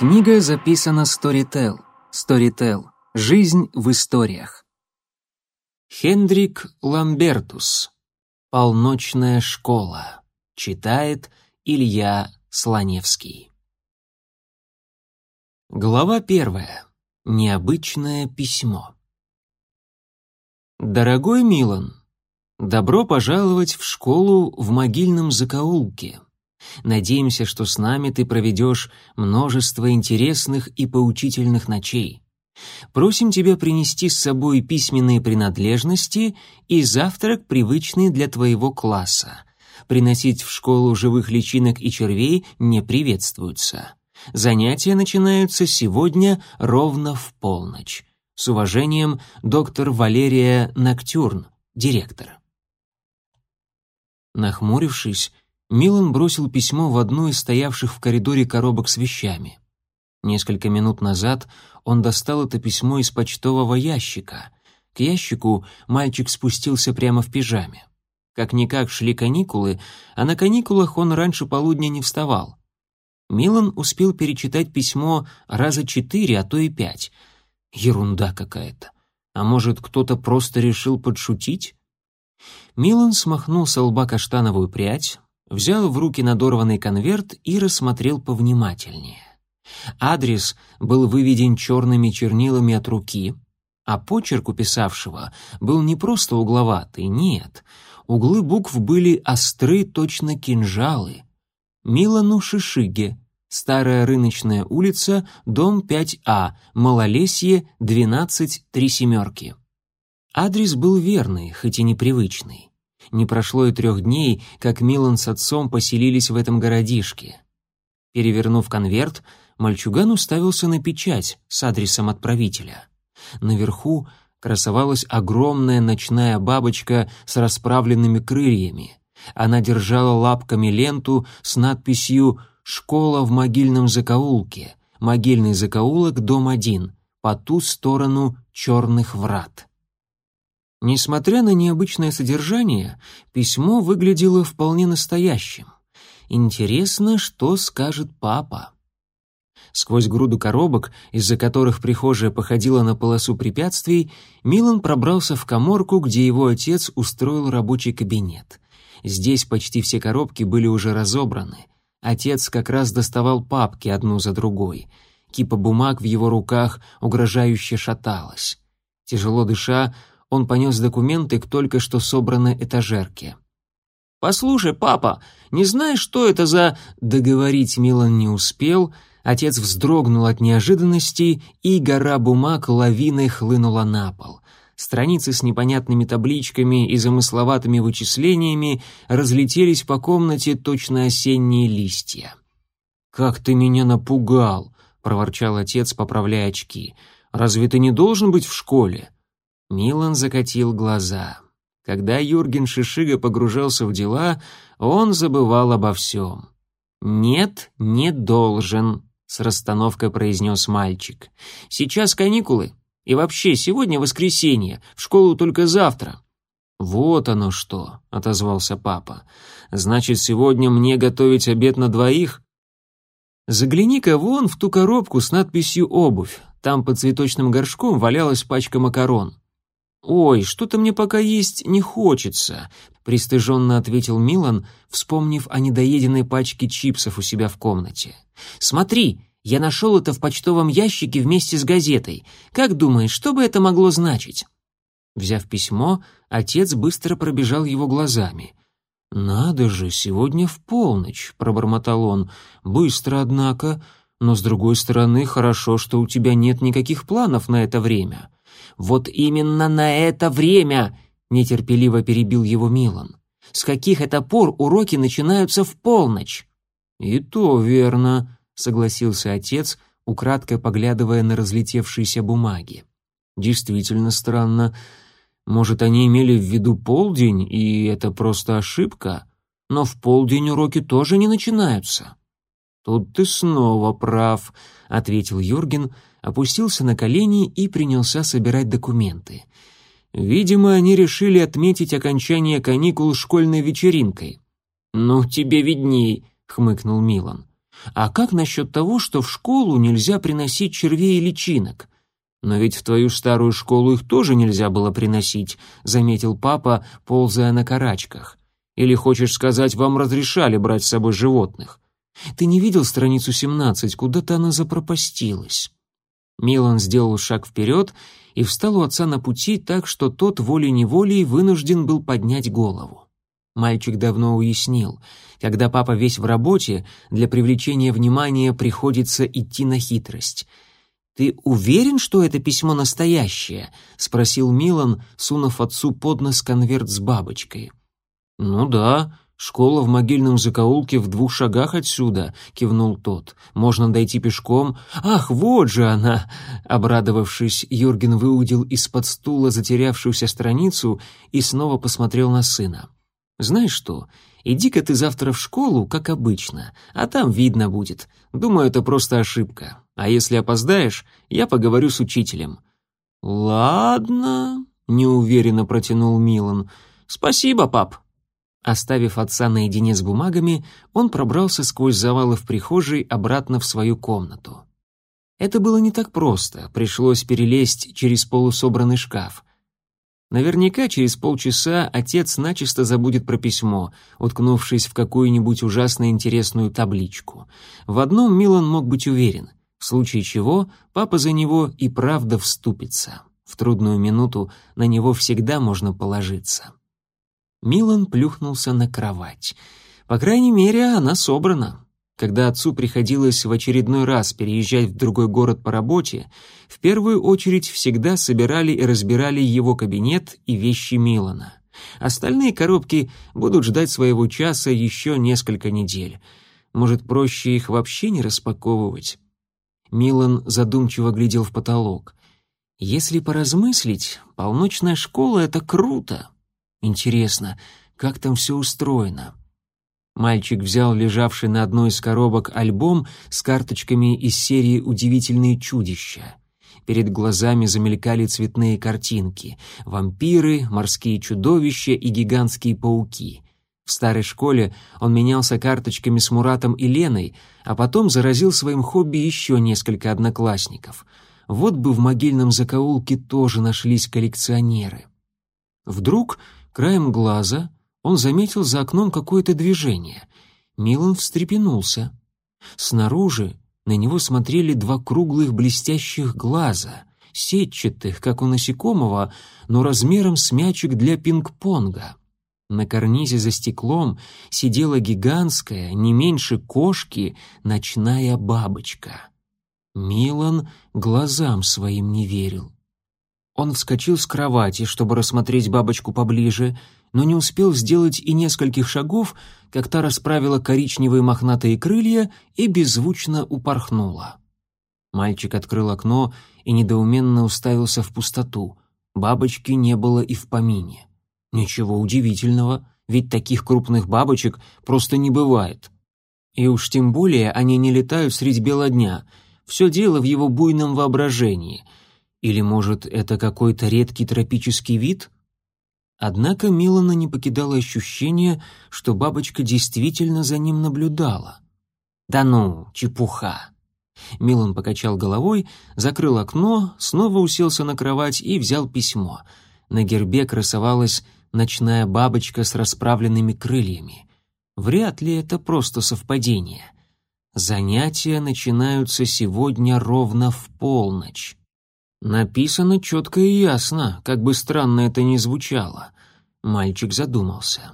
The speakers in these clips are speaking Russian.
Книга записана Storytel. Storytel. Жизнь в историях. Хендрик Ламбертус. Полночная школа. Читает Илья Слоневский. Глава первая. Необычное письмо. Дорогой Милан, добро пожаловать в школу в могильном закоулке. Надеемся, что с нами ты проведешь множество интересных и поучительных ночей. Просим тебя принести с собой письменные принадлежности и завтрак, привычный для твоего класса. Приносить в школу живых личинок и червей не приветствуется. Занятия начинаются сегодня ровно в полночь. С уважением, доктор Валерия Ноктюрн, директор. Нахмурившись, Милан бросил письмо в одну из стоявших в коридоре коробок с вещами. Несколько минут назад он достал это письмо из почтового ящика. К ящику мальчик спустился прямо в пижаме. Как-никак шли каникулы, а на каникулах он раньше полудня не вставал. Милан успел перечитать письмо раза четыре, а то и пять. Ерунда какая-то. А может, кто-то просто решил подшутить? Милан смахнул с лба каштановую прядь, взял в руки надорванный конверт и рассмотрел повнимательнее. Адрес был выведен черными чернилами от руки, а почерк у писавшего был не просто угловатый, нет. Углы букв были остры, точно кинжалы. Милану Шишиге, Старая рыночная улица, дом 5А, Малолесье, 12, три семерки. Адрес был верный, хоть и непривычный. Не прошло и трех дней, как Милан с отцом поселились в этом городишке. Перевернув конверт, мальчуган уставился на печать с адресом отправителя. Наверху красовалась огромная ночная бабочка с расправленными крыльями. Она держала лапками ленту с надписью «Школа в могильном закоулке», «Могильный закоулок, дом 1», по ту сторону черных врат. Несмотря на необычное содержание, письмо выглядело вполне настоящим. Интересно, что скажет папа. Сквозь груду коробок, из-за которых прихожая походила на полосу препятствий, Милан пробрался в каморку, где его отец устроил рабочий кабинет. Здесь почти все коробки были уже разобраны. Отец как раз доставал папки одну за другой. Кипа бумаг в его руках угрожающе шаталась. Тяжело дыша, он понес документы к только что собранной этажерке. «Послушай, папа, не знаешь, что это за...» Договорить Милан не успел, отец вздрогнул от неожиданности, и гора бумаг лавиной хлынула на пол. Страницы с непонятными табличками и замысловатыми вычислениями разлетелись по комнате точно осенние листья. «Как ты меня напугал!» — проворчал отец, поправляя очки. «Разве ты не должен быть в школе?» Милан закатил глаза. Когда Юрген Шишига погружался в дела, он забывал обо всем. «Нет, не должен», — с расстановкой произнес мальчик. «Сейчас каникулы. И вообще, сегодня воскресенье, в школу только завтра». «Вот оно что», — отозвался папа. «Значит, сегодня мне готовить обед на двоих?» «Загляни-ка вон в ту коробку с надписью «Обувь». Там под цветочным горшком валялась пачка макарон. «Ой, что-то мне пока есть не хочется», — пристыженно ответил Милан, вспомнив о недоеденной пачке чипсов у себя в комнате. «Смотри, я нашел это в почтовом ящике вместе с газетой. Как думаешь, что бы это могло значить?» Взяв письмо, отец быстро пробежал его глазами. «Надо же, сегодня в полночь», — пробормотал он. «Быстро, однако. Но, с другой стороны, хорошо, что у тебя нет никаких планов на это время». «Вот именно на это время!» — нетерпеливо перебил его Милан. «С каких это пор уроки начинаются в полночь?» «И то верно», — согласился отец, украдкой поглядывая на разлетевшиеся бумаги. «Действительно странно. Может, они имели в виду полдень, и это просто ошибка? Но в полдень уроки тоже не начинаются». «Тут ты снова прав», — ответил Юрген, опустился на колени и принялся собирать документы. Видимо, они решили отметить окончание каникул школьной вечеринкой. «Ну, тебе видней», — хмыкнул Милан. А как насчет того, что в школу нельзя приносить червей и личинок? Но ведь в твою старую школу их тоже нельзя было приносить, заметил папа, ползая на карачках. Или хочешь сказать, вам разрешали брать с собой животных? Ты не видел страницу 17, куда-то она запропастилась. Милан сделал шаг вперед и встал у отца на пути так, что тот волей-неволей вынужден был поднять голову. Мальчик давно уяснил, когда папа весь в работе, для привлечения внимания приходится идти на хитрость. «Ты уверен, что это письмо настоящее?» — спросил Милан, сунув отцу под нос конверт с бабочкой. «Ну да, школа в могильном закоулке в двух шагах отсюда», — кивнул тот. «Можно дойти пешком». «Ах, вот же она!» Обрадовавшись, Юрген выудил из-под стула затерявшуюся страницу и снова посмотрел на сына. Знаешь что, иди-ка ты завтра в школу, как обычно, а там видно будет. Думаю, это просто ошибка. А если опоздаешь, я поговорю с учителем». «Ладно», — неуверенно протянул Милан. «Спасибо, пап». Оставив отца наедине с бумагами, он пробрался сквозь завалы в прихожей обратно в свою комнату. Это было не так просто, пришлось перелезть через полусобранный шкаф. Наверняка через полчаса отец начисто забудет про письмо, уткнувшись в какую-нибудь ужасно интересную табличку. В одном Милан мог быть уверен, в случае чего папа за него и правда вступится. В трудную минуту на него всегда можно положиться. Милан плюхнулся на кровать. По крайней мере, она собрана. Когда отцу приходилось в очередной раз переезжать в другой город по работе, в первую очередь всегда собирали и разбирали его кабинет и вещи Милана. Остальные коробки будут ждать своего часа еще несколько недель. Может, проще их вообще не распаковывать? Милан задумчиво глядел в потолок. Если поразмыслить, полночная школа — это круто. Интересно, как там все устроено? Мальчик взял лежавший на одной из коробок альбом с карточками из серии «Удивительные чудища». Перед глазами замелькали цветные картинки — вампиры, морские чудовища и гигантские пауки. В старой школе он менялся карточками с Муратом и Леной, а потом заразил своим хобби еще несколько одноклассников. Вот бы в могильном закоулке тоже нашлись коллекционеры. Вдруг, краем глаза, он заметил за окном какое-то движение. Милан встрепенулся. Снаружи на него смотрели два круглых блестящих глаза, сетчатых, как у насекомого, но размером с мячик для пинг-понга. На карнизе за стеклом сидела гигантская, не меньше кошки, ночная бабочка. Милан глазам своим не верил. Он вскочил с кровати, чтобы рассмотреть бабочку поближе, но не успел сделать и нескольких шагов, как та расправила коричневые мохнатые крылья и беззвучно упорхнула. Мальчик открыл окно и недоуменно уставился в пустоту. Бабочки не было и в помине. Ничего удивительного, ведь таких крупных бабочек просто не бывает. И уж тем более они не летают средь бела дня. Все дело в его буйном воображении. Или, может, это какой-то редкий тропический вид — Однако Милана не покидало ощущение, что бабочка действительно за ним наблюдала. «Да ну, чепуха!» Милан покачал головой, закрыл окно, снова уселся на кровать и взял письмо. На гербе красовалась ночная бабочка с расправленными крыльями. Вряд ли это просто совпадение. Занятия начинаются сегодня ровно в полночь. Написано четко и ясно, как бы странно это ни звучало. Мальчик задумался.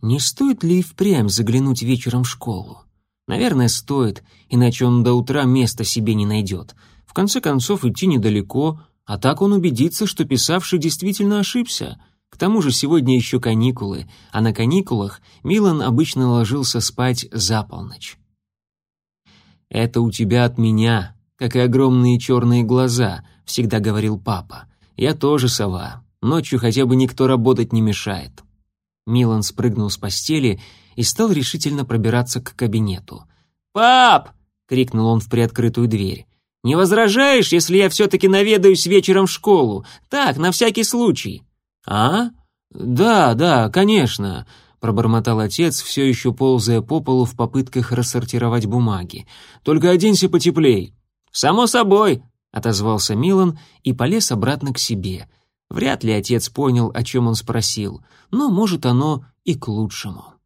Не стоит ли и впрямь заглянуть вечером в школу? Наверное, стоит, иначе он до утра места себе не найдет. В конце концов, идти недалеко, а так он убедится, что писавший действительно ошибся. К тому же сегодня еще каникулы, а на каникулах Милан обычно ложился спать за полночь. «Это у тебя от меня», как и огромные черные глаза», — всегда говорил папа. «Я тоже сова. Ночью хотя бы никто работать не мешает». Милан спрыгнул с постели и стал решительно пробираться к кабинету. «Пап!» — крикнул он в приоткрытую дверь. «Не возражаешь, если я все-таки наведаюсь вечером в школу? Так, на всякий случай». «А? Да, да, конечно. — пробормотал отец, все еще ползая по полу в попытках рассортировать бумаги. «Только оденься потеплей». «Само собой», — отозвался Милан и полез обратно к себе. Вряд ли отец понял, о чем он спросил, но, может, оно и к лучшему.